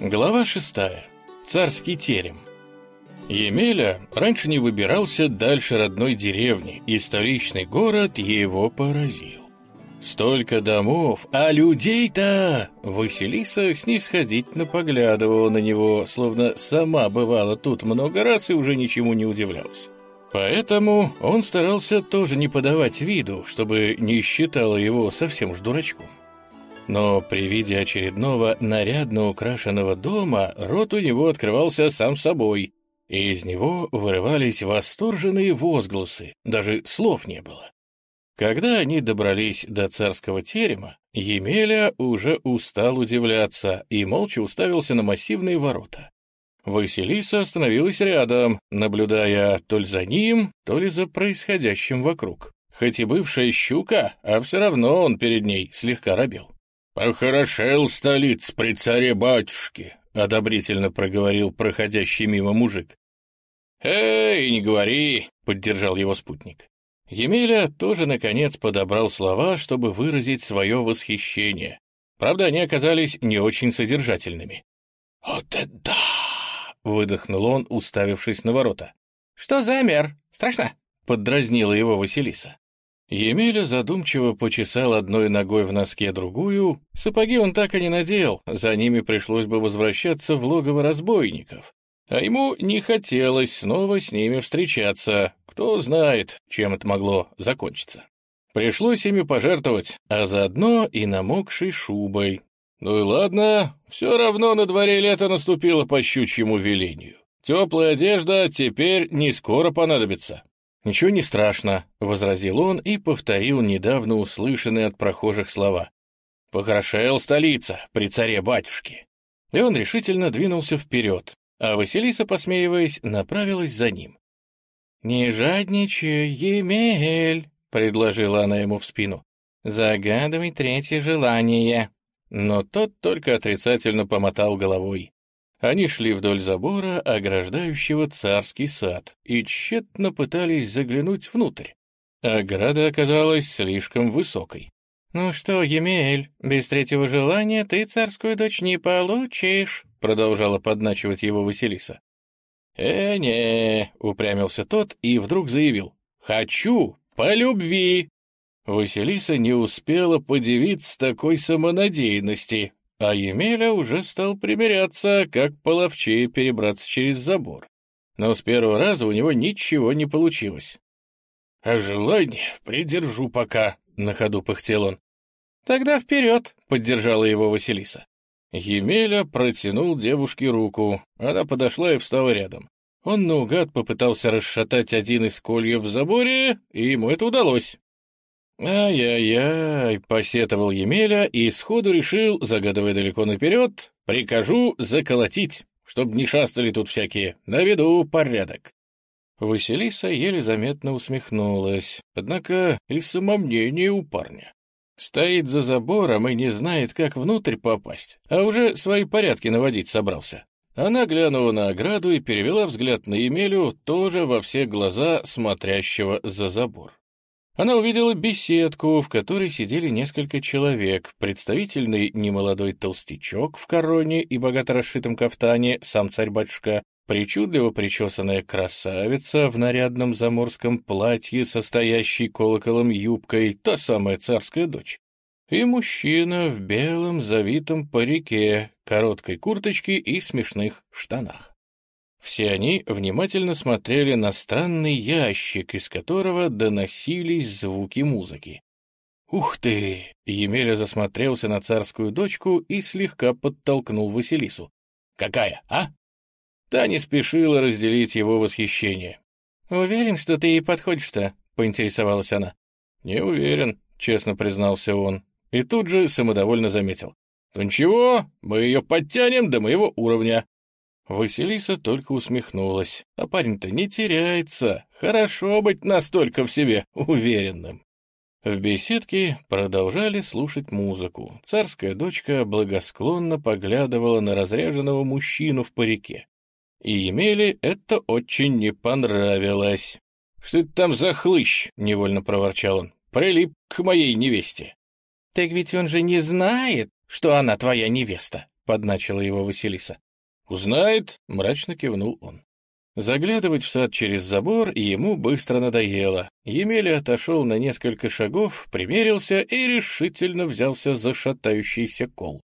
Глава шестая. Царский терем. Емеля раньше не выбирался дальше родной деревни, и столичный город его поразил. Столько домов, а людей-то! Василиса снисходительно поглядывала на него, словно сама бывала тут много раз и уже ничему не удивлялась. Поэтому он старался тоже не подавать виду, чтобы не считала его совсем уж дурачком. Но при виде очередного нарядно украшенного дома рот у него открывался сам собой, и из него вырывались восторженные возгласы, даже слов не было. Когда они добрались до царского терема, Емеля уже устал удивляться и молча уставился на массивные ворота. Василиса остановилась рядом, наблюдая то ли за ним, то ли за происходящим вокруг. Хоть и бывшая щука, а все равно он перед ней слегка робел. «Похорошел столиц при царе-батюшке», — одобрительно проговорил проходящий мимо мужик. «Эй, не говори», — поддержал его спутник. Емеля тоже, наконец, подобрал слова, чтобы выразить свое восхищение. Правда, они оказались не очень содержательными. «Вот это да!» — выдохнул он, уставившись на ворота. «Что замер? Страшно?» — поддразнила его Василиса. Емеля задумчиво почесал одной ногой в носке другую. Сапоги он так и не надел, за ними пришлось бы возвращаться в логово разбойников. А ему не хотелось снова с ними встречаться. Кто знает, чем это могло закончиться. Пришлось ими пожертвовать, а заодно и намокшей шубой. Ну и ладно, все равно на дворе лето наступило по щучьему велению. Теплая одежда теперь не скоро понадобится. «Ничего не страшно», — возразил он и повторил недавно услышанные от прохожих слова. «Похорошел столица при царе-батюшке». И он решительно двинулся вперед, а Василиса, посмеиваясь, направилась за ним. «Не жадничай, Емель», — предложила она ему в спину. «Загадывай третье желание». Но тот только отрицательно помотал головой. Они шли вдоль забора, ограждающего царский сад, и тщетно пытались заглянуть внутрь. Ограда оказалась слишком высокой. «Ну что, Емель, без третьего желания ты царскую дочь не получишь», продолжала подначивать его Василиса. «Э-не», — упрямился тот и вдруг заявил. «Хочу по любви». Василиса не успела подивиться такой самонадеянности, а Емеля уже стал примиряться, как половчее перебраться через забор. Но с первого раза у него ничего не получилось. — А желание придержу пока, — на ходу пыхтел он. — Тогда вперед, — поддержала его Василиса. Емеля протянул девушке руку, она подошла и встала рядом. Он наугад попытался расшатать один из кольев в заборе, и ему это удалось. «Ай-яй-яй», — посетовал Емеля и сходу решил, загадывая далеко наперед, «прикажу заколотить, чтоб не шастали тут всякие, наведу порядок». Василиса еле заметно усмехнулась, однако и самомнение у парня. Стоит за забором и не знает, как внутрь попасть, а уже свои порядки наводить собрался. Она глянула на ограду и перевела взгляд на Емелю, тоже во все глаза смотрящего за забор. Она увидела беседку, в которой сидели несколько человек, представительный немолодой толстячок в короне и богато расшитом кафтане, сам царь-батюшка, причудливо причесанная красавица в нарядном заморском платье, состоящей колоколом юбкой, та самая царская дочь, и мужчина в белом завитом парике, короткой курточке и смешных штанах. Все они внимательно смотрели на странный ящик, из которого доносились звуки музыки. «Ух ты!» — Емеля засмотрелся на царскую дочку и слегка подтолкнул Василису. «Какая, а?» Та не спешила разделить его восхищение. «Уверен, что ты ей подходишь-то?» — поинтересовалась она. «Не уверен», — честно признался он. И тут же самодовольно заметил. «Ну ничего, мы ее подтянем до моего уровня. Василиса только усмехнулась. А парень-то не теряется. Хорошо быть настолько в себе уверенным. В беседке продолжали слушать музыку. Царская дочка благосклонно поглядывала на разряженного мужчину в парике. И Емеле это очень не понравилось. — Что это там за хлыщ? — невольно проворчал он. — Прилип к моей невесте. — Так ведь он же не знает, что она твоя невеста, подначила его Василиса. «Узнает», — мрачно кивнул он. Заглядывать в сад через забор ему быстро надоело. Емеля отошел на несколько шагов, примерился и решительно взялся за шатающийся кол.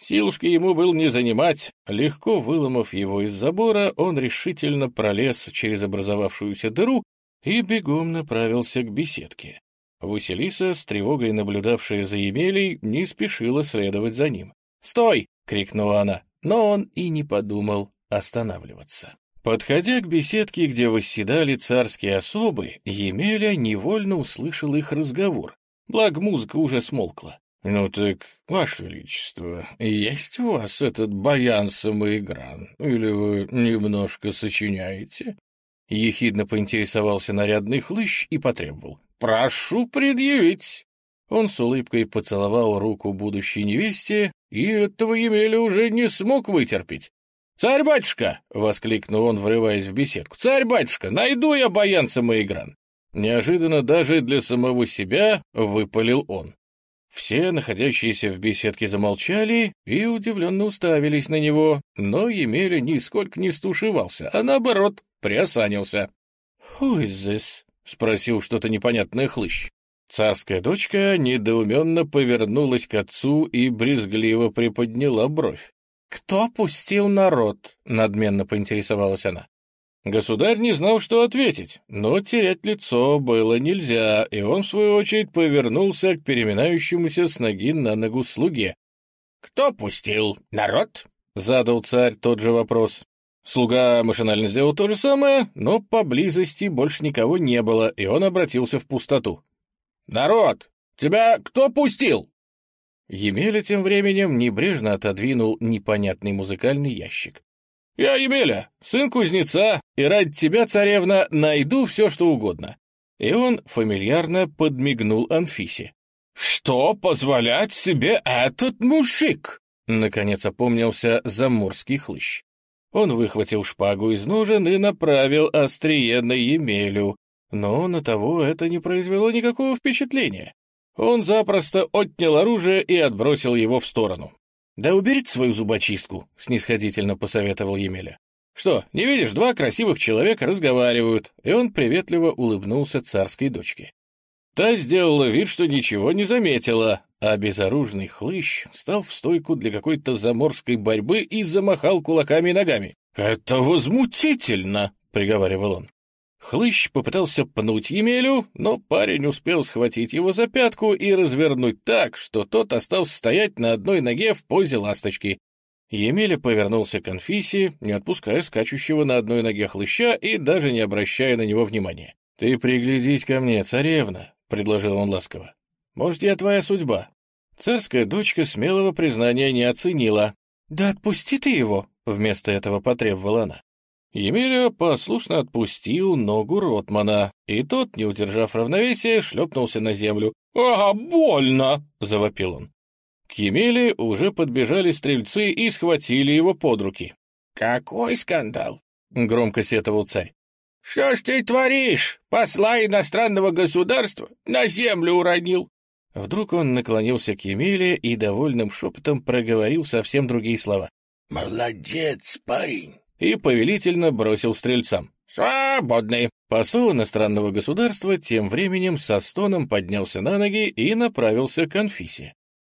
Силушки ему был не занимать. Легко выломав его из забора, он решительно пролез через образовавшуюся дыру и бегом направился к беседке. Василиса, с тревогой наблюдавшая за Емелей, не спешила следовать за ним. «Стой!» — крикнула она, но он и не подумал останавливаться. Подходя к беседке, где восседали царские особы, Емеля невольно услышал их разговор, благо музыка уже смолкла. «Ну так, Ваше Величество, есть у вас этот баян-самоигран, или вы немножко сочиняете?» Ехидно поинтересовался нарядный хлыщ и потребовал. «Прошу предъявить!» Он с улыбкой поцеловал руку будущей невесте, и этого Емеля уже не смог вытерпеть. «Царь-батюшка!» — воскликнул он, врываясь в беседку. «Царь-батюшка, найду я баян самоигран!» Неожиданно даже для самого себя выпалил он. Все, находящиеся в беседке, замолчали и удивленно уставились на него, но Емеля нисколько не стушевался, а наоборот, приосанился. «Who is this?» — спросил что-то непонятное хлыщ. Царская дочка недоуменно повернулась к отцу и брезгливо приподняла бровь. «Кто пустил народ?» — надменно поинтересовалась она. Государь не знал, что ответить, но терять лицо было нельзя, и он, в свою очередь, повернулся к переминающемуся с ноги на ногу слуге. «Кто пустил? Народ?» — задал царь тот же вопрос. Слуга машинально сделал то же самое, но поблизости больше никого не было, и он обратился в пустоту. «Народ! Тебя кто пустил?» Емеля тем временем небрежно отодвинул непонятный музыкальный ящик. «Я Емеля, сын кузнеца, и ради тебя, царевна, найду все, что угодно». И он фамильярно подмигнул Анфисе. «Что позволять себе этот мужик?» Наконец опомнился заморский хлыщ. Он выхватил шпагу из ножен и направил острие на Емелю, но на того это не произвело никакого впечатления. Он запросто отнял оружие и отбросил его в сторону. «Да уберите свою зубочистку», — снисходительно посоветовал Емеля. «Что, не видишь, два красивых человека разговаривают», и он приветливо улыбнулся царской дочке. Та сделала вид, что ничего не заметила, а безоружный хлыщ стал в стойку для какой-то заморской борьбы и замахал кулаками и ногами. «Это возмутительно!» — приговаривал он. Хлыщ попытался пнуть Емелю, но парень успел схватить его за пятку и развернуть так, что тот остался стоять на одной ноге в позе ласточки. Емеля повернулся к Анфисе, не отпуская скачущего на одной ноге хлыща и даже не обращая на него внимания. — Ты приглядись ко мне, царевна, — предложил он ласково. — Может, я твоя судьба? Царская дочка смелого признания не оценила. — Да отпусти ты его, — вместо этого потребовала она. Емеля послушно отпустил ногу Ротмана, и тот, не удержав равновесия, шлепнулся на землю. «Ага, больно!» — завопил он. К Емеле уже подбежали стрельцы и схватили его под руки. «Какой скандал!» — громко сетовал царь. «Что ж ты творишь? Посла иностранного государства на землю уронил!» Вдруг он наклонился к Емеле и довольным шепотом проговорил совсем другие слова. «Молодец, парень! И повелительно бросил стрельцам. «Свободны!» Посол иностранного государства тем временем со стоном поднялся на ноги и направился к Анфисе.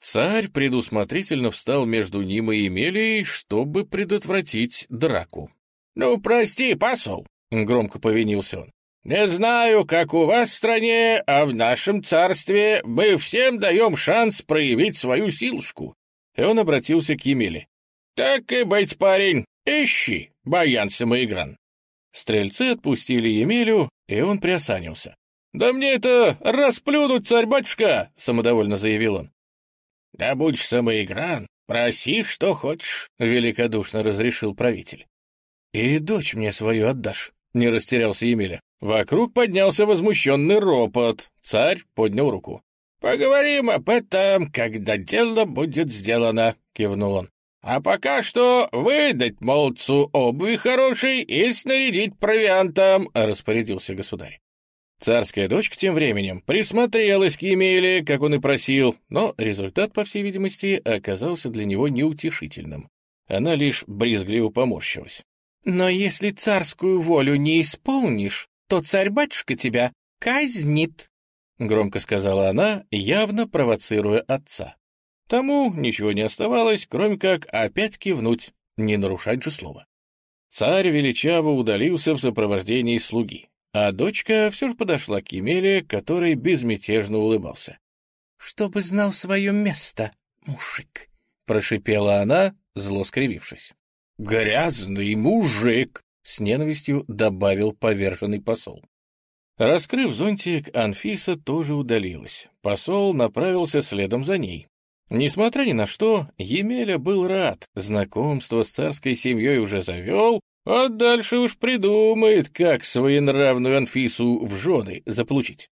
Царь предусмотрительно встал между ним и Емелией, чтобы предотвратить драку. «Ну, прости, посол!» — громко повинился он. «Не знаю, как у вас в стране, а в нашем царстве мы всем даем шанс проявить свою силушку». И он обратился к Емеле. «Так и быть, парень, «Ищи, баян самоигран!» Стрельцы отпустили Емелю, и он приосанился. «Да мне это расплюнуть, царь-батюшка!» — самодовольно заявил он. «Да будь самоигран, проси, что хочешь», — великодушно разрешил правитель. «И дочь мне свою отдашь», — не растерялся Емеля. Вокруг поднялся возмущенный ропот. Царь поднял руку. «Поговорим об этом, когда дело будет сделано», — кивнул он. А пока что выдать молодцу обуви хорошей и снарядить провиантом, — распорядился государь. Царская дочка тем временем присмотрелась к Емеле, как он и просил, но результат, по всей видимости, оказался для него неутешительным. Она лишь брезгливо поморщилась. «Но если царскую волю не исполнишь, то царь-батюшка тебя казнит», — громко сказала она, явно провоцируя отца. Тому ничего не оставалось, кроме как опять кивнуть, не нарушать же слова. Царь величаво удалился в сопровождении слуги. А дочка все же подошла к Емеле, который безмятежно улыбался. — Чтобы знал свое место, мужик, — прошипела она, зло скривившись. — Грязный мужик! — с ненавистью добавил поверженный посол. Раскрыв зонтик, Анфиса тоже удалилась. Посол направился следом за ней. Несмотря ни на что, Емеля был рад, знакомство с царской семьей уже завел, а дальше уж придумает, как своенравную Анфису в жены заполучить.